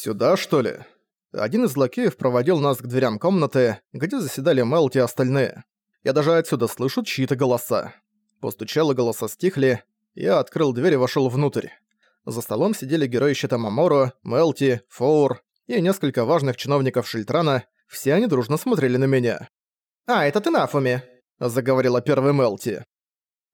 «Сюда, что ли?» Один из лакеев проводил нас к дверям комнаты, где заседали Мелти и остальные. Я даже отсюда слышу чьи-то голоса. Постучало, голоса стихли, я открыл дверь и вошёл внутрь. За столом сидели герои щита Маморо, Мелти, Фоур и несколько важных чиновников Шильтрана, все они дружно смотрели на меня. «А, это ты Нафуми», — заговорила первый Мелти.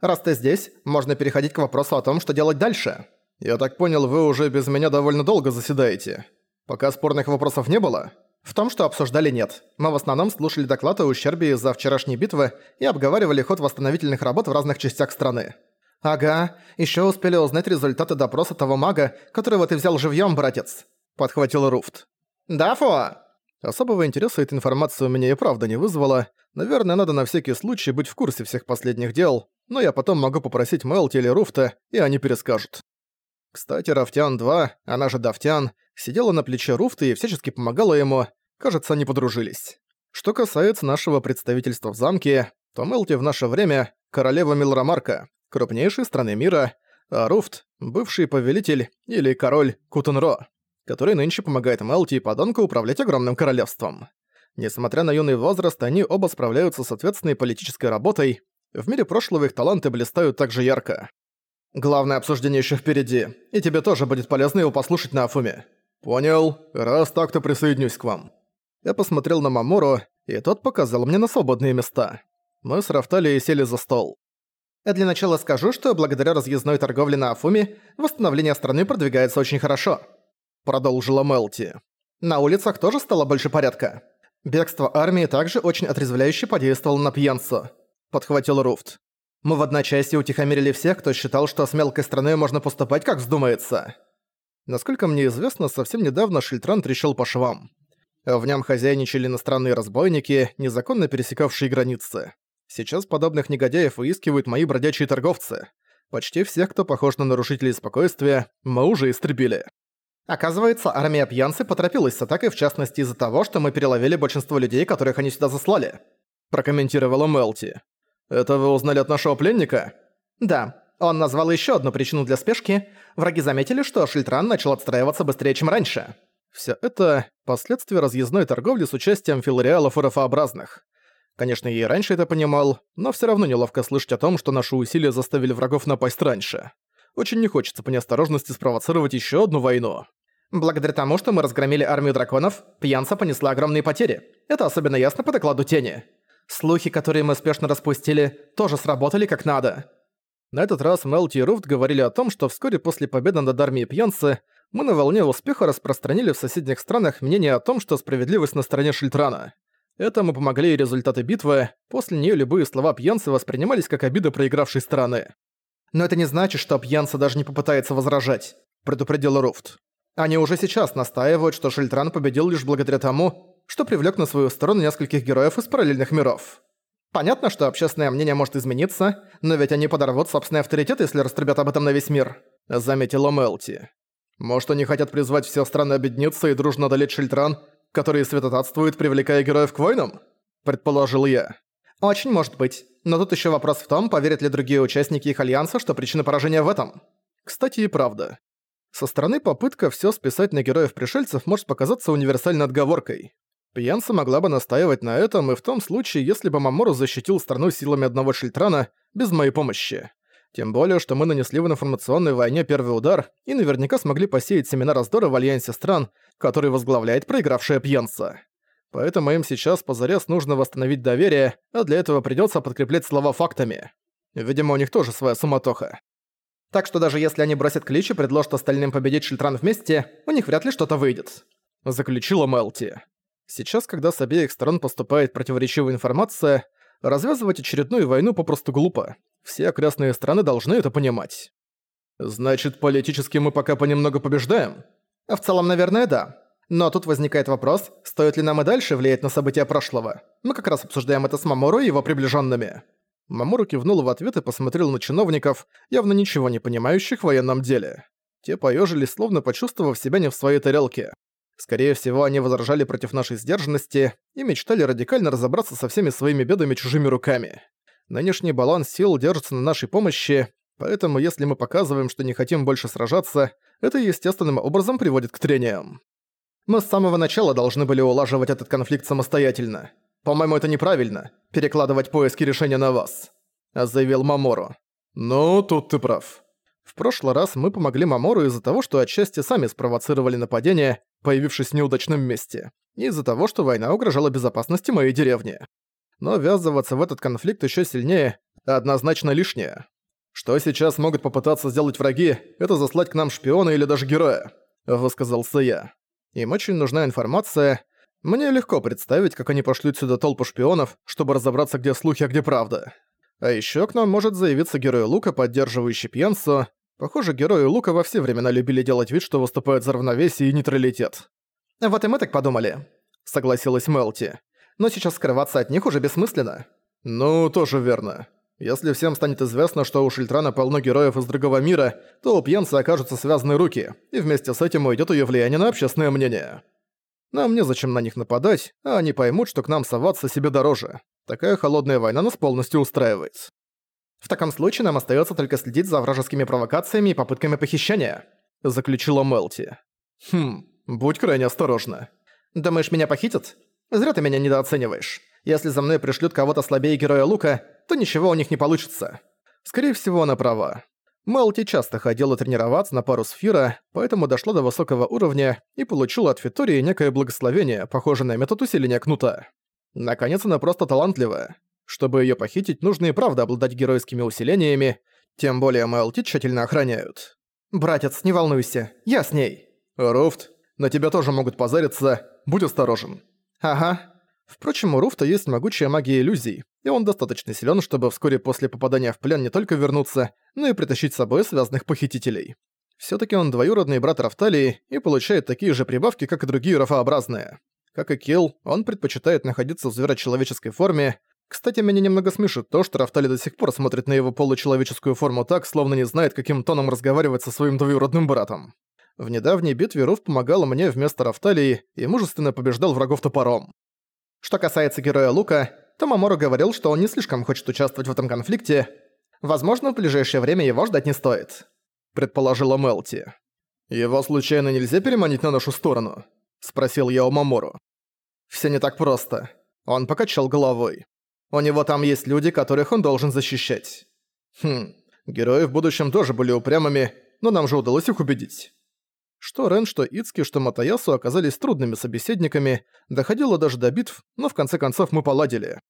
«Раз ты здесь, можно переходить к вопросу о том, что делать дальше». «Я так понял, вы уже без меня довольно долго заседаете. Пока спорных вопросов не было?» В том, что обсуждали нет. Мы в основном слушали доклад о ущербе из-за вчерашней битвы и обговаривали ход восстановительных работ в разных частях страны. «Ага, еще успели узнать результаты допроса того мага, которого ты взял живьем, братец», — подхватил Руфт. «Да, Фо?» Особого интереса эта информация у меня и правда не вызвала. Наверное, надо на всякий случай быть в курсе всех последних дел, но я потом могу попросить Мелти или Руфта, и они перескажут. Кстати, Рафтян-2, она же Давтян, сидела на плече Руфта и всячески помогала ему, кажется, они подружились. Что касается нашего представительства в замке, то Мелти в наше время – королева Милрамарка, крупнейшей страны мира, а Руфт – бывший повелитель или король Кутенро, который нынче помогает Мелти и подонку управлять огромным королевством. Несмотря на юный возраст, они оба справляются с ответственной политической работой, в мире прошлого их таланты блистают так же ярко. Главное обсуждение еще впереди, и тебе тоже будет полезно его послушать на Афуме. Понял. Раз так, то присоединюсь к вам. Я посмотрел на Мамору, и тот показал мне на свободные места. Мы с Рафталией сели за стол. Я для начала скажу, что благодаря разъездной торговле на Афуме восстановление страны продвигается очень хорошо. Продолжила Мелти. На улицах тоже стало больше порядка. Бегство армии также очень отрезвляюще подействовало на пьянцу. Подхватил Руфт. Мы в одночасье утихомирили всех, кто считал, что с мелкой страной можно поступать как вздумается. Насколько мне известно, совсем недавно Шильтран трещал по швам. В нем хозяйничали иностранные разбойники, незаконно пересекавшие границы. Сейчас подобных негодяев выискивают мои бродячие торговцы. Почти всех, кто похож на нарушителей спокойствия, мы уже истребили. Оказывается, армия пьянцы поторопилась с атакой в частности из-за того, что мы переловили большинство людей, которых они сюда заслали. Прокомментировала Мелти. Это вы узнали от нашего пленника? Да. Он назвал еще одну причину для спешки. Враги заметили, что Шильтран начал отстраиваться быстрее, чем раньше. Все это – последствия разъездной торговли с участием филариалов и рафообразных. Конечно, я и раньше это понимал, но все равно неловко слышать о том, что наши усилия заставили врагов напасть раньше. Очень не хочется по неосторожности спровоцировать еще одну войну. Благодаря тому, что мы разгромили армию драконов, пьянца понесла огромные потери. Это особенно ясно по докладу Тени. Слухи, которые мы спешно распустили, тоже сработали как надо. На этот раз Мелти и Руфт говорили о том, что вскоре после победы над армией Пьянцы мы на волне успеха распространили в соседних странах мнение о том, что справедливость на стороне Шильтрана. Этому помогли и результаты битвы, после нее любые слова Пьянцы воспринимались как обида проигравшей стороны. «Но это не значит, что Пьянца даже не попытается возражать», — предупредил Руфт. «Они уже сейчас настаивают, что Шильтран победил лишь благодаря тому, что привлек на свою сторону нескольких героев из параллельных миров». Понятно, что общественное мнение может измениться, но ведь они подорвут собственный авторитет, если раструбят об этом на весь мир», — заметила Мелти. «Может, они хотят призвать все страны объединиться и дружно одолеть Шильтран, который святотатствует, привлекая героев к войнам?» — предположил я. «Очень может быть. Но тут еще вопрос в том, поверят ли другие участники их альянса, что причина поражения в этом». Кстати, и правда. Со стороны попытка все списать на героев-пришельцев может показаться универсальной отговоркой. Пьянца могла бы настаивать на этом и в том случае, если бы Мамору защитил страну силами одного Шильтрана без моей помощи. Тем более, что мы нанесли в информационной войне первый удар и наверняка смогли посеять семена раздора в альянсе стран, который возглавляет проигравшая пьянца. Поэтому им сейчас позарез нужно восстановить доверие, а для этого придётся подкреплять слова фактами. Видимо, у них тоже своя суматоха. Так что даже если они бросят клич и предложат остальным победить Шильтран вместе, у них вряд ли что-то выйдет. Заключила Мелти. Сейчас, когда с обеих сторон поступает противоречивая информация, развязывать очередную войну попросту глупо. Все окрестные страны должны это понимать. Значит, политически мы пока понемногу побеждаем? В целом, наверное, да. Но тут возникает вопрос, стоит ли нам и дальше влиять на события прошлого. Мы как раз обсуждаем это с Мамору и его приближенными. Мамору кивнул в ответ и посмотрел на чиновников, явно ничего не понимающих в военном деле. Те поежились, словно почувствовав себя не в своей тарелке. Скорее всего, они возражали против нашей сдержанности и мечтали радикально разобраться со всеми своими бедами чужими руками. Нынешний баланс сил держится на нашей помощи, поэтому если мы показываем, что не хотим больше сражаться, это естественным образом приводит к трениям. Мы с самого начала должны были улаживать этот конфликт самостоятельно. По-моему, это неправильно – перекладывать поиски решения на вас», – заявил Мамору. «Ну, тут ты прав. В прошлый раз мы помогли Мамору из-за того, что отчасти сами спровоцировали нападение, появившись в неудачном месте, и из-за того, что война угрожала безопасности моей деревни. Но ввязываться в этот конфликт еще сильнее – однозначно лишнее. Что сейчас могут попытаться сделать враги – это заслать к нам шпиона или даже героя, высказался я. Им очень нужна информация. Мне легко представить, как они пошлют сюда толпу шпионов, чтобы разобраться, где слухи, а где правда. А ещё к нам может заявиться герой Лука, поддерживающий пьянцу. Похоже, герои Лука во все времена любили делать вид, что выступают за равновесие и нейтралитет. «Вот и мы так подумали», — согласилась Мелти. «Но сейчас скрываться от них уже бессмысленно». «Ну, тоже верно. Если всем станет известно, что у Шильтрана полно героев из другого мира, то у пьянца окажутся связаны руки, и вместе с этим уйдет ее влияние на общественное мнение. Нам незачем на них нападать, а они поймут, что к нам соваться себе дороже. Такая холодная война нас полностью устраивает. В таком случае нам остается только следить за вражескими провокациями и попытками похищения», — заключила Мелти. «Хм, будь крайне осторожна». «Думаешь, меня похитят? Зря ты меня недооцениваешь. Если за мной пришлют кого-то слабее героя Лука, то ничего у них не получится». Скорее всего, она права. Мелти часто ходила тренироваться на пару сфера, поэтому дошла до высокого уровня и получила от Фитории некое благословение, похожее на метод усиления кнута. Наконец, она просто талантливая. Чтобы её похитить, нужно и правда обладать геройскими усилениями, тем более Мелти тщательно охраняют. «Братец, не волнуйся, я с ней». «Руфт, на тебя тоже могут позариться, будь осторожен». «Ага». Впрочем, у Руфта есть могучая магия иллюзий, и он достаточно силен, чтобы вскоре после попадания в плен не только вернуться, но и притащить с собой связанных похитителей. все таки он двоюродный брат Рафталии и получает такие же прибавки, как и другие рафообразные. Как и Килл, он предпочитает находиться в зверочеловеческой форме. Кстати, меня немного смешит то, что Рафтали до сих пор смотрит на его получеловеческую форму так, словно не знает, каким тоном разговаривать со своим двоюродным братом. В недавней битве Руф помогал мне вместо Рафталии и мужественно побеждал врагов топором. Что касается героя Лука, то Мамору говорил, что он не слишком хочет участвовать в этом конфликте. Возможно, в ближайшее время его ждать не стоит. Предположила Мелти. «Его случайно нельзя переманить на нашу сторону?» Спросил я у Мамору. Всё не так просто. Он покачал головой. У него там есть люди, которых он должен защищать. Хм, герои в будущем тоже были упрямыми, но нам же удалось их убедить. Что Рен, что Ицки, что Матаясу оказались трудными собеседниками, доходило даже до битв, но в конце концов мы поладили.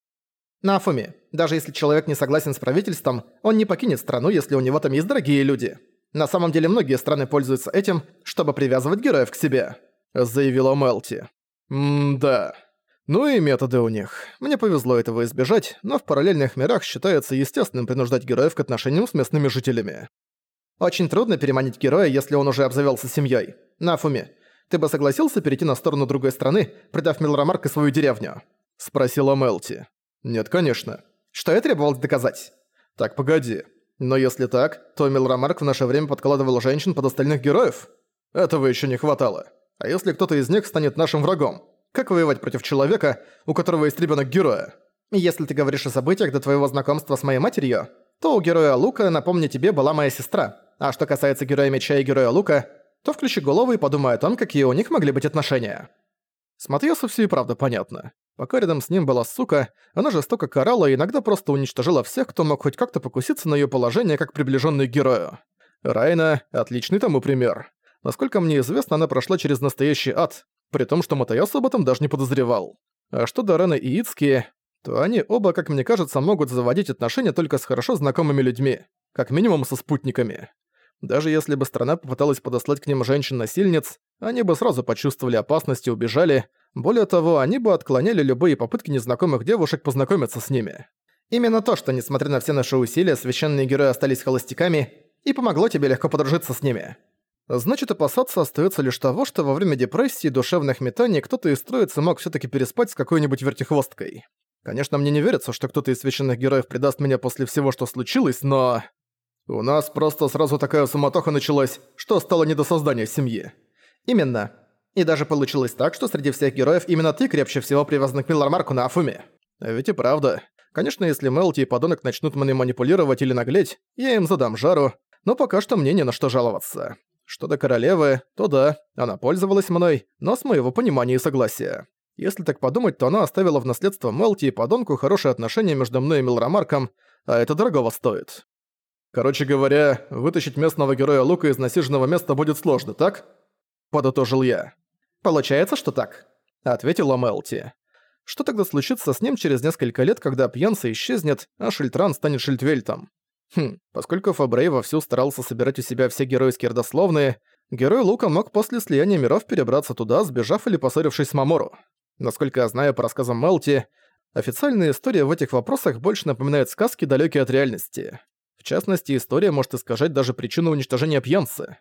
На Афуме, даже если человек не согласен с правительством, он не покинет страну, если у него там есть дорогие люди. На самом деле многие страны пользуются этим, чтобы привязывать героев к себе», — заявила Мелти. «М-да. Ну и методы у них. Мне повезло этого избежать, но в параллельных мирах считается естественным принуждать героев к отношениям с местными жителями. Очень трудно переманить героя, если он уже обзавелся семьей. Нафуми, ты бы согласился перейти на сторону другой страны, предав Милрамарк и свою деревню?» — спросила Мелти. «Нет, конечно. Что я требовалось доказать?» «Так, погоди. Но если так, то Милрамарк в наше время подкладывал женщин под остальных героев? Этого еще не хватало. А если кто-то из них станет нашим врагом? Как воевать против человека, у которого есть ребенок героя? Если ты говоришь о событиях до твоего знакомства с моей матерью, то у героя Лука, напомню тебе, была моя сестра. А что касается героя Меча и героя Лука, то включи голову и подумай о том, какие у них могли быть отношения. С Матьясу всё и правда понятно. Пока рядом с ним была сука, она жестоко карала и иногда просто уничтожила всех, кто мог хоть как-то покуситься на её положение как приближённый к герою. Райна – отличный тому пример. Насколько мне известно, она прошла через настоящий ад, при том, что Матаясу об этом даже не подозревал. А что до Рены и Ицки, то они оба, как мне кажется, могут заводить отношения только с хорошо знакомыми людьми, как минимум со спутниками. Даже если бы страна попыталась подослать к ним женщин-насильниц, они бы сразу почувствовали опасность и убежали. Более того, они бы отклоняли любые попытки незнакомых девушек познакомиться с ними. Именно то, что, несмотря на все наши усилия, священные герои остались холостяками, и помогло тебе легко подружиться с ними. Значит, опасаться остается лишь того, что во время депрессии и душевных метаний кто-то из троицы мог все таки переспать с какой-нибудь вертихвосткой. Конечно, мне не верится, что кто-то из священных героев предаст меня после всего, что случилось, но... У нас просто сразу такая суматоха началась, что стало не до создания семьи. Именно. И даже получилось так, что среди всех героев именно ты крепче всего привязан к Миллармарку на Афуме. Ведь и правда. Конечно, если Мелти и подонок начнут мной манипулировать или наглеть, я им задам жару, но пока что мне не на что жаловаться. Что до королевы, то да, она пользовалась мной, но с моего понимания и согласия. Если так подумать, то она оставила в наследство Мелти и подонку хорошие отношения между мной и Милрамарком, а это дорогого стоит. Короче говоря, вытащить местного героя Лука из насиженного места будет сложно, так? Подытожил я. Получается, что так, ответила Мелти. Что тогда случится с ним через несколько лет, когда пьянца исчезнет, а Шильтран станет Шильдвельтом? Хм, поскольку Фабрей вовсю старался собирать у себя все геройские родословные, герой Лука мог после слияния миров перебраться туда, сбежав или поссорившись с Мамору. Насколько я знаю по рассказам Мелти, официальная история в этих вопросах больше напоминает сказки, далекие от реальности. В частности, история может искажать даже причину уничтожения пьянцы.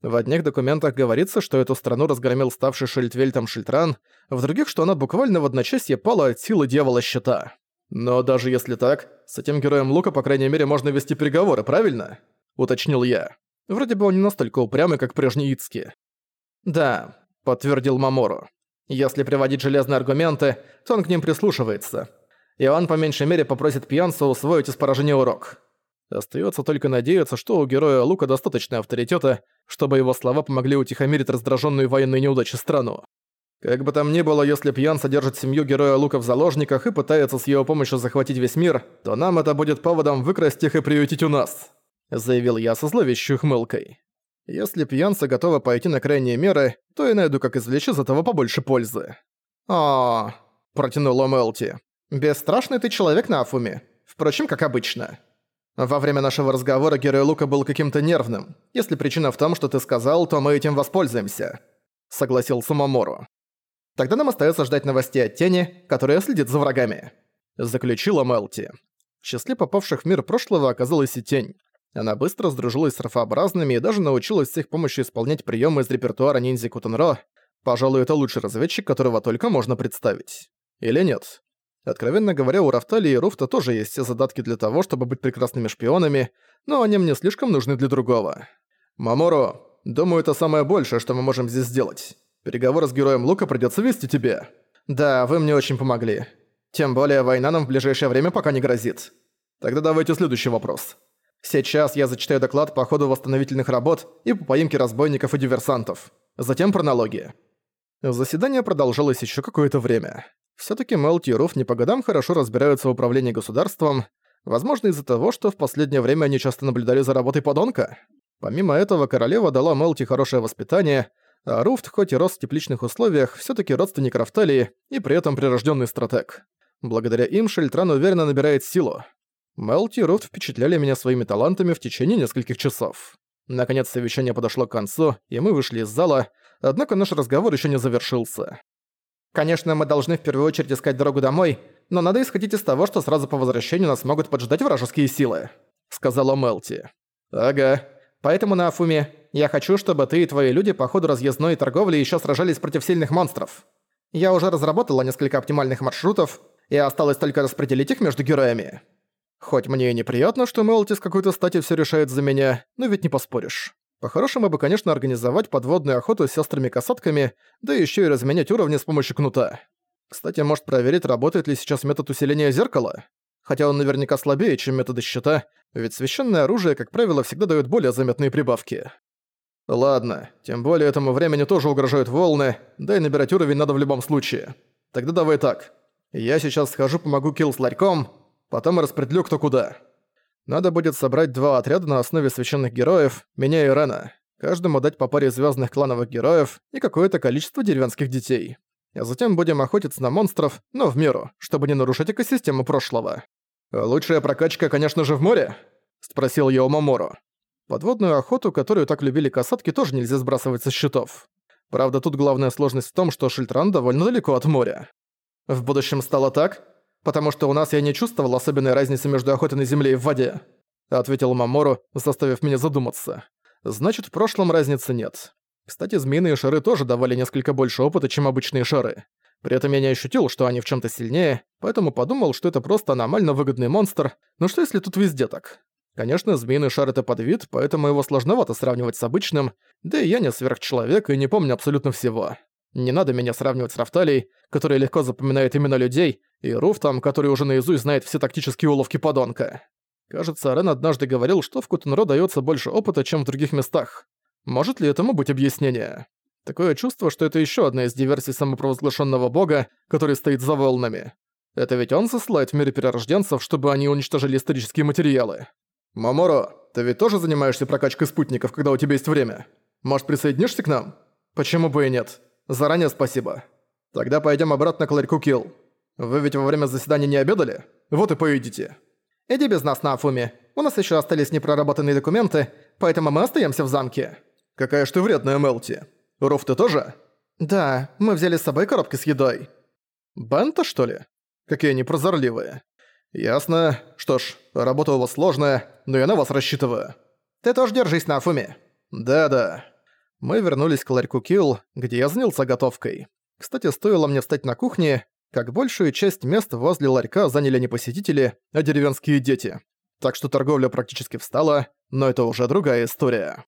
В одних документах говорится, что эту страну разгромил ставший Шильдвельтом Шильтран, в других, что она буквально в одночасье пала от силы дьявола щита. Но даже если так, с этим героем Лука, по крайней мере, можно вести переговоры, правильно? Уточнил я. Вроде бы он не настолько упрямый, как прежний Ицки. Да, подтвердил Мамору. Если приводить железные аргументы, то он к ним прислушивается. И он по меньшей мере попросит пьянца усвоить из поражения урок. Остается только надеяться, что у героя Лука достаточно авторитета, чтобы его слова помогли утихомирить раздраженную военной неудачи страну. Как бы там ни было, если пьян содержит семью героя Лука в заложниках и пытается с его помощью захватить весь мир, то нам это будет поводом выкрасть их и приютить у нас», — заявил я со зловещей хмылкой. «Если пьянца готова пойти на крайние меры, то я найду, как извлечь из этого побольше пользы». «А, Мелти. «Бесстрашный ты человек на Афуме. Впрочем, как обычно». Во время нашего разговора герой Лука был каким-то нервным. Если причина в том, что ты сказал, то мы этим воспользуемся. Согласился Мамору. Тогда нам остается ждать новостей от тени, которая следит за врагами. Заключила Мелти. В числе попавших в мир прошлого оказалась и тень. Она быстро сдружилась с рафообразными и даже научилась с их помощью исполнять приемы из репертуара ниндзя Кутенро. Пожалуй, это лучший разведчик, которого только можно представить. Или нет? Откровенно говоря, у Рафтали и Руфта тоже есть все задатки для того, чтобы быть прекрасными шпионами, но они мне слишком нужны для другого. Маморо, думаю, это самое большее, что мы можем здесь сделать. Переговоры с героем Лука придётся вести тебе. Да, вы мне очень помогли. Тем более война нам в ближайшее время пока не грозит. Тогда давайте следующий вопрос. Сейчас я зачитаю доклад по ходу восстановительных работ и по поимке разбойников и диверсантов. Затем пронология. Заседание продолжалось ещё какое-то время. Всё-таки Мелти и Руф не по годам хорошо разбираются в управлении государством, возможно из-за того, что в последнее время они часто наблюдали за работой подонка. Помимо этого, королева дала Мелти хорошее воспитание, а Руфт, хоть и рос в тепличных условиях, всё-таки родственник Рафталии и при этом прирождённый стратег. Благодаря им Шельтран уверенно набирает силу. Мелти и Руфт впечатляли меня своими талантами в течение нескольких часов. Наконец совещание подошло к концу, и мы вышли из зала, однако наш разговор ещё не завершился. Конечно, мы должны в первую очередь искать дорогу домой, но надо исходить из того, что сразу по возвращению нас могут поджидать вражеские силы», — сказала Мелти. «Ага. Поэтому на Афуме я хочу, чтобы ты и твои люди по ходу разъездной торговли еще сражались против сильных монстров. Я уже разработала несколько оптимальных маршрутов, и осталось только распределить их между героями. Хоть мне и неприятно, что Мелти с какой-то стати все решает за меня, но ведь не поспоришь. По-хорошему бы, конечно, организовать подводную охоту с сестрами-касатками, да еще и разменять уровни с помощью кнута. Кстати, может проверить, работает ли сейчас метод усиления зеркала? Хотя он наверняка слабее, чем методы щита, ведь священное оружие, как правило, всегда дает более заметные прибавки. Ладно, тем более этому времени тоже угрожают волны, да и набирать уровень надо в любом случае. Тогда давай так. Я сейчас схожу, помогу Килл с ларьком, потом распределю кто куда. Надо будет собрать два отряда на основе священных героев, меня и Рена. Каждому дать по паре звездных клановых героев и какое-то количество деревенских детей. А затем будем охотиться на монстров, но в меру, чтобы не нарушать экосистему прошлого. «Лучшая прокачка, конечно же, в море?» – спросил я у Маморо. Подводную охоту, которую так любили касатки, тоже нельзя сбрасывать со счетов. Правда, тут главная сложность в том, что Шильтран довольно далеко от моря. В будущем стало так? потому что у нас я не чувствовал особенной разницы между охотой на земле и в воде», — ответил Мамору, заставив меня задуматься. «Значит, в прошлом разницы нет. Кстати, змеиные шары тоже давали несколько больше опыта, чем обычные шары. При этом я не ощутил, что они в чем то сильнее, поэтому подумал, что это просто аномально выгодный монстр, но что если тут везде так? Конечно, змеиный шар — это подвид, поэтому его сложновато сравнивать с обычным, да и я не сверхчеловек и не помню абсолютно всего. Не надо меня сравнивать с Рафталией, которая легко запоминает имена людей, и Руфтом, который уже наизусть знает все тактические уловки подонка. Кажется, Рен однажды говорил, что в Кутенро даётся больше опыта, чем в других местах. Может ли этому быть объяснение? Такое чувство, что это еще одна из диверсий самопровозглашенного бога, который стоит за волнами. Это ведь он засылает в мире перерожденцев, чтобы они уничтожили исторические материалы. «Маморо, ты ведь тоже занимаешься прокачкой спутников, когда у тебя есть время? Может, присоединишься к нам? Почему бы и нет? Заранее спасибо. Тогда пойдем обратно к ларьку Килл. Вы ведь во время заседания не обедали? Вот и поедите». «Иди без нас на Афуме. У нас еще остались непроработанные документы, поэтому мы остаемся в замке». «Какая ж ты вредная, Мелти. Руф, ты тоже?» «Да, мы взяли с собой коробки с едой». «Бента, что ли? Какие они прозорливые». «Ясно. Что ж, работа у вас сложная, но я на вас рассчитываю». «Ты тоже держись на Афуме». «Да-да». Мы вернулись к ларьку Килл, где я занялся готовкой. Кстати, стоило мне встать на кухне, как большую часть мест возле ларька заняли не посетители, а деревенские дети. Так что торговля практически встала, но это уже другая история.